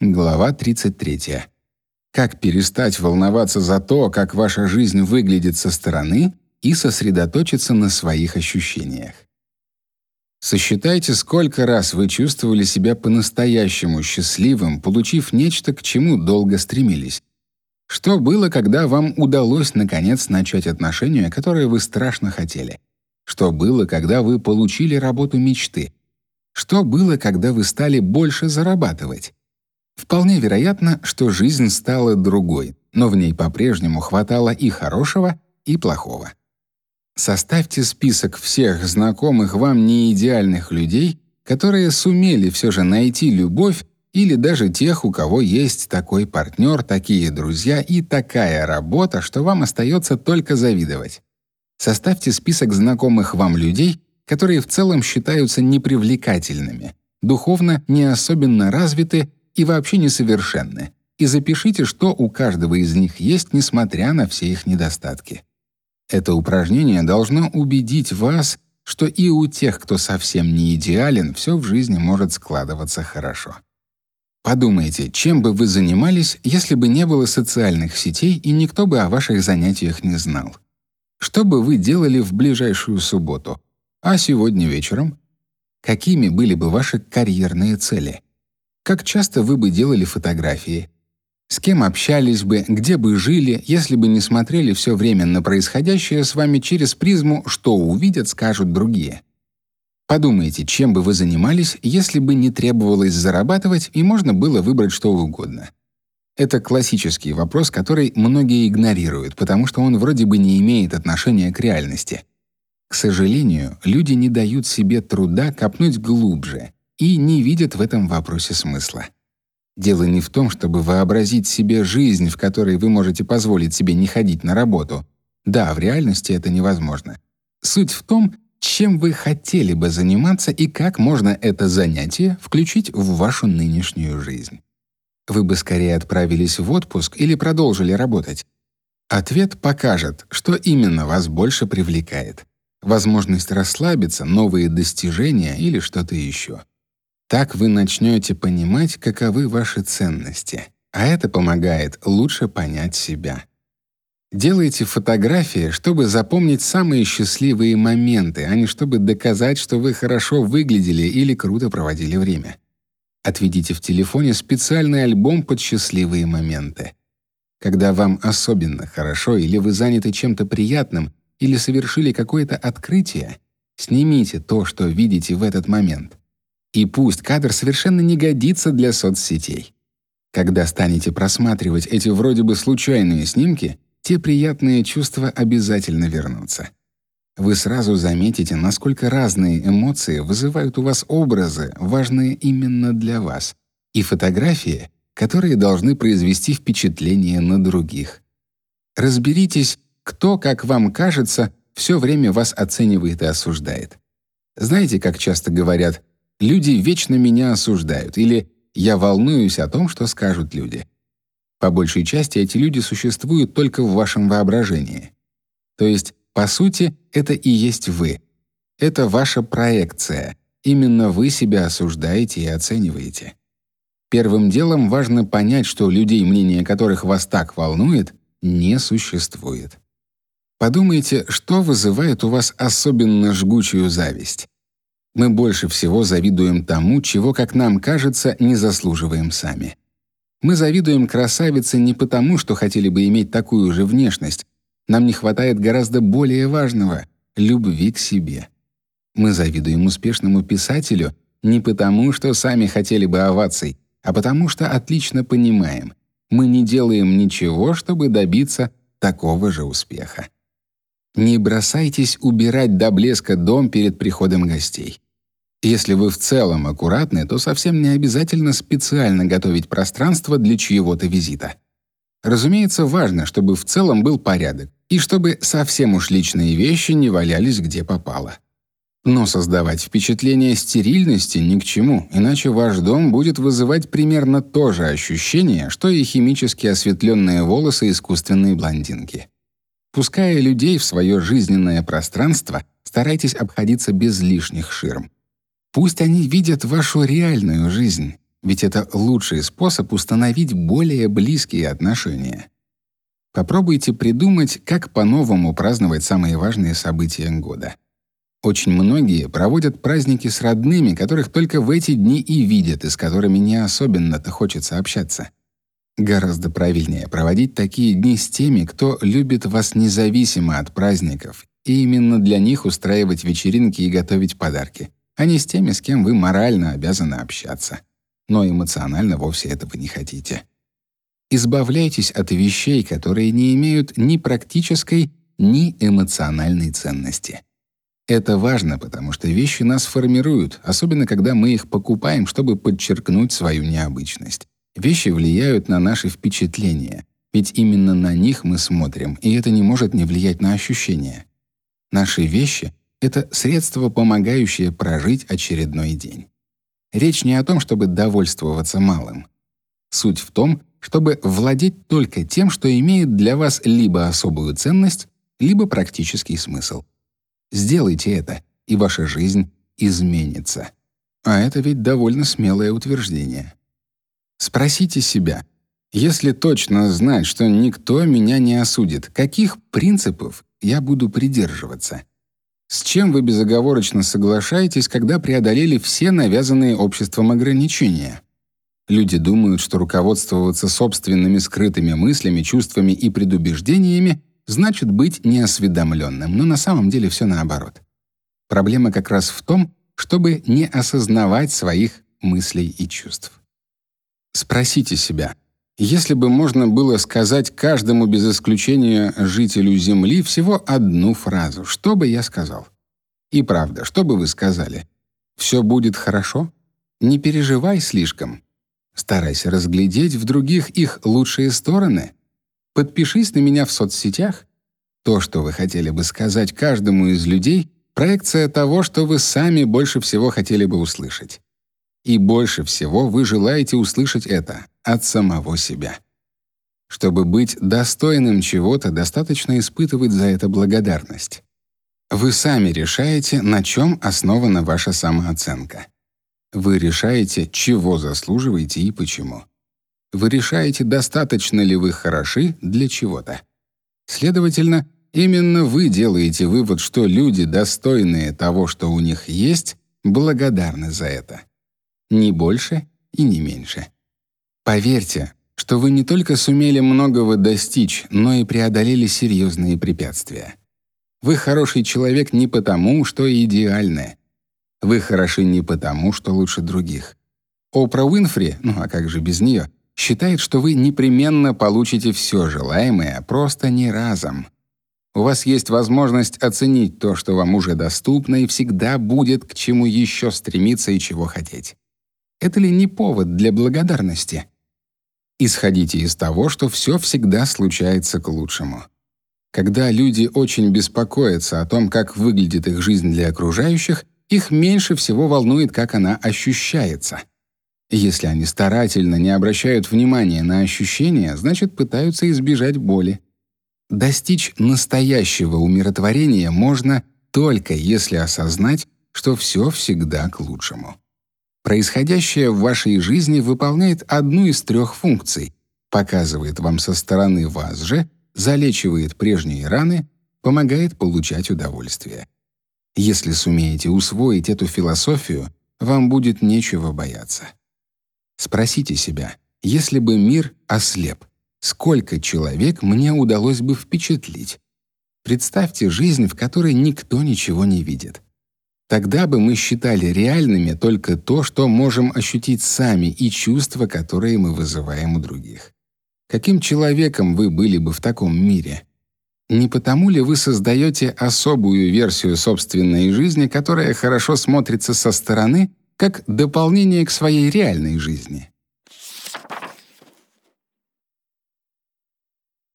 Глава 33. Как перестать волноваться за то, как ваша жизнь выглядит со стороны, и сосредоточиться на своих ощущениях. Сосчитайте, сколько раз вы чувствовали себя по-настоящему счастливым, получив нечто, к чему долго стремились. Что было, когда вам удалось наконец начать отношения, которые вы страшно хотели? Что было, когда вы получили работу мечты? Что было, когда вы стали больше зарабатывать? Вполне вероятно, что жизнь стала другой, но в ней по-прежнему хватало и хорошего, и плохого. Составьте список всех знакомых вам неидеальных людей, которые сумели все же найти любовь, или даже тех, у кого есть такой партнер, такие друзья и такая работа, что вам остается только завидовать. Составьте список знакомых вам людей, которые в целом считаются непривлекательными, духовно не особенно развиты и вообще несовершенны, и запишите, что у каждого из них есть, несмотря на все их недостатки. Это упражнение должно убедить вас, что и у тех, кто совсем не идеален, все в жизни может складываться хорошо. Подумайте, чем бы вы занимались, если бы не было социальных сетей и никто бы о ваших занятиях не знал. Что бы вы делали в ближайшую субботу? А сегодня вечером? Какими были бы ваши карьерные цели? Как часто вы бы делали фотографии? С кем общались бы, где бы жили, если бы не смотрели все время на происходящее с вами через призму «что увидят, скажут другие». Подумайте, чем бы вы занимались, если бы не требовалось зарабатывать и можно было выбрать что угодно. Это классический вопрос, который многие игнорируют, потому что он вроде бы не имеет отношения к реальности. К сожалению, люди не дают себе труда копнуть глубже и не видят в этом вопросе смысла. Дело не в том, чтобы вообразить себе жизнь, в которой вы можете позволить себе не ходить на работу. Да, в реальности это невозможно. Суть в том, чем вы хотели бы заниматься и как можно это занятие включить в вашу нынешнюю жизнь. Вы бы скорее отправились в отпуск или продолжили работать. Ответ покажет, что именно вас больше привлекает. Возможность расслабиться, новые достижения или что-то еще. Так вы начнете понимать, каковы ваши ценности, а это помогает лучше понять себя. Делайте фотографии, чтобы запомнить самые счастливые моменты, а не чтобы доказать, что вы хорошо выглядели или круто проводили время. Отведите в телефоне специальный альбом под счастливые моменты. Когда вам особенно хорошо или вы заняты чем-то приятным или совершили какое-то открытие, снимите то, что видите в этот момент. И пусть кадр совершенно не годится для соцсетей. Когда станете просматривать эти вроде бы случайные снимки, те приятные чувства обязательно вернутся. Вы сразу заметите, насколько разные эмоции вызывают у вас образы, важные именно для вас, и фотографии, которые должны произвести впечатление на других. Разберитесь, кто, как вам кажется, все время вас оценивает и осуждает. Знаете, как часто говорят Люди вечно меня осуждают или я волнуюсь о том, что скажут люди. По большей части эти люди существуют только в вашем воображении. То есть, по сути, это и есть вы. Это ваша проекция. Именно вы себя осуждаете и оцениваете. Первым делом важно понять, что людей, мнение которых вас так волнует, не существует. Подумайте, что вызывает у вас особенно жгучую зависть. Мы больше всего завидуем тому, чего, как нам кажется, не заслуживаем сами. Мы завидуем красавице не потому, что хотели бы иметь такую же внешность. Нам не хватает гораздо более важного — любви к себе. Мы завидуем успешному писателю не потому, что сами хотели бы оваций, а потому что отлично понимаем, мы не делаем ничего, чтобы добиться такого же успеха. Не бросайтесь убирать до блеска дом перед приходом гостей. Если вы в целом аккуратны, то совсем не обязательно специально готовить пространство для чьего-то визита. Разумеется, важно, чтобы в целом был порядок и чтобы совсем уж личные вещи не валялись где попало. Но создавать впечатление стерильности ни к чему, иначе ваш дом будет вызывать примерно то же ощущение, что и химически осветленные волосы искусственной блондинки. Пуская людей в свое жизненное пространство, старайтесь обходиться без лишних ширм. Пусть они видят вашу реальную жизнь, ведь это лучший способ установить более близкие отношения. Попробуйте придумать, как по-новому праздновать самые важные события года. Очень многие проводят праздники с родными, которых только в эти дни и видят, и с которыми не особенно-то хочется общаться. Гораздо правильнее проводить такие дни с теми, кто любит вас независимо от праздников, и именно для них устраивать вечеринки и готовить подарки, а не с теми, с кем вы морально обязаны общаться, но эмоционально вовсе этого не хотите. Избавляйтесь от вещей, которые не имеют ни практической, ни эмоциональной ценности. Это важно, потому что вещи нас формируют, особенно когда мы их покупаем, чтобы подчеркнуть свою необычность. Вещи влияют на наши впечатления, ведь именно на них мы смотрим, и это не может не влиять на ощущения. Наши вещи — это средство, помогающее прожить очередной день. Речь не о том, чтобы довольствоваться малым. Суть в том, чтобы владеть только тем, что имеет для вас либо особую ценность, либо практический смысл. Сделайте это, и ваша жизнь изменится. А это ведь довольно смелое утверждение. Спросите себя, если точно знать, что никто меня не осудит, каких принципов я буду придерживаться? С чем вы безоговорочно соглашаетесь, когда преодолели все навязанные обществом ограничения? Люди думают, что руководствоваться собственными скрытыми мыслями, чувствами и предубеждениями значит быть неосведомленным, но на самом деле все наоборот. Проблема как раз в том, чтобы не осознавать своих мыслей и чувств. Спросите себя, если бы можно было сказать каждому без исключения жителю Земли всего одну фразу, что бы я сказал? И правда, что бы вы сказали? Все будет хорошо? Не переживай слишком. Старайся разглядеть в других их лучшие стороны. Подпишись на меня в соцсетях. То, что вы хотели бы сказать каждому из людей, проекция того, что вы сами больше всего хотели бы услышать. И больше всего вы желаете услышать это от самого себя. Чтобы быть достойным чего-то, достаточно испытывать за это благодарность. Вы сами решаете, на чем основана ваша самооценка. Вы решаете, чего заслуживаете и почему. Вы решаете, достаточно ли вы хороши для чего-то. Следовательно, именно вы делаете вывод, что люди, достойные того, что у них есть, благодарны за это ни больше и не меньше. Поверьте, что вы не только сумели многого достичь, но и преодолели серьезные препятствия. Вы хороший человек не потому, что идеальны. Вы хороши не потому, что лучше других. Опра Уинфри, ну а как же без нее, считает, что вы непременно получите все желаемое, просто не разом. У вас есть возможность оценить то, что вам уже доступно, и всегда будет к чему еще стремиться и чего хотеть. Это ли не повод для благодарности? Исходите из того, что все всегда случается к лучшему. Когда люди очень беспокоятся о том, как выглядит их жизнь для окружающих, их меньше всего волнует, как она ощущается. Если они старательно не обращают внимания на ощущения, значит, пытаются избежать боли. Достичь настоящего умиротворения можно только если осознать, что все всегда к лучшему. Происходящее в вашей жизни выполняет одну из трех функций: показывает вам со стороны вас же, залечивает прежние раны, помогает получать удовольствие. Если сумеете усвоить эту философию, вам будет нечего бояться. Спросите себя: если бы мир ослеп, сколько человек мне удалось бы впечатлить? Представьте жизнь, в которой никто ничего не видит. Тогда бы мы считали реальными только то, что можем ощутить сами, и чувства, которые мы вызываем у других. Каким человеком вы были бы в таком мире? Не потому ли вы создаете особую версию собственной жизни, которая хорошо смотрится со стороны, как дополнение к своей реальной жизни?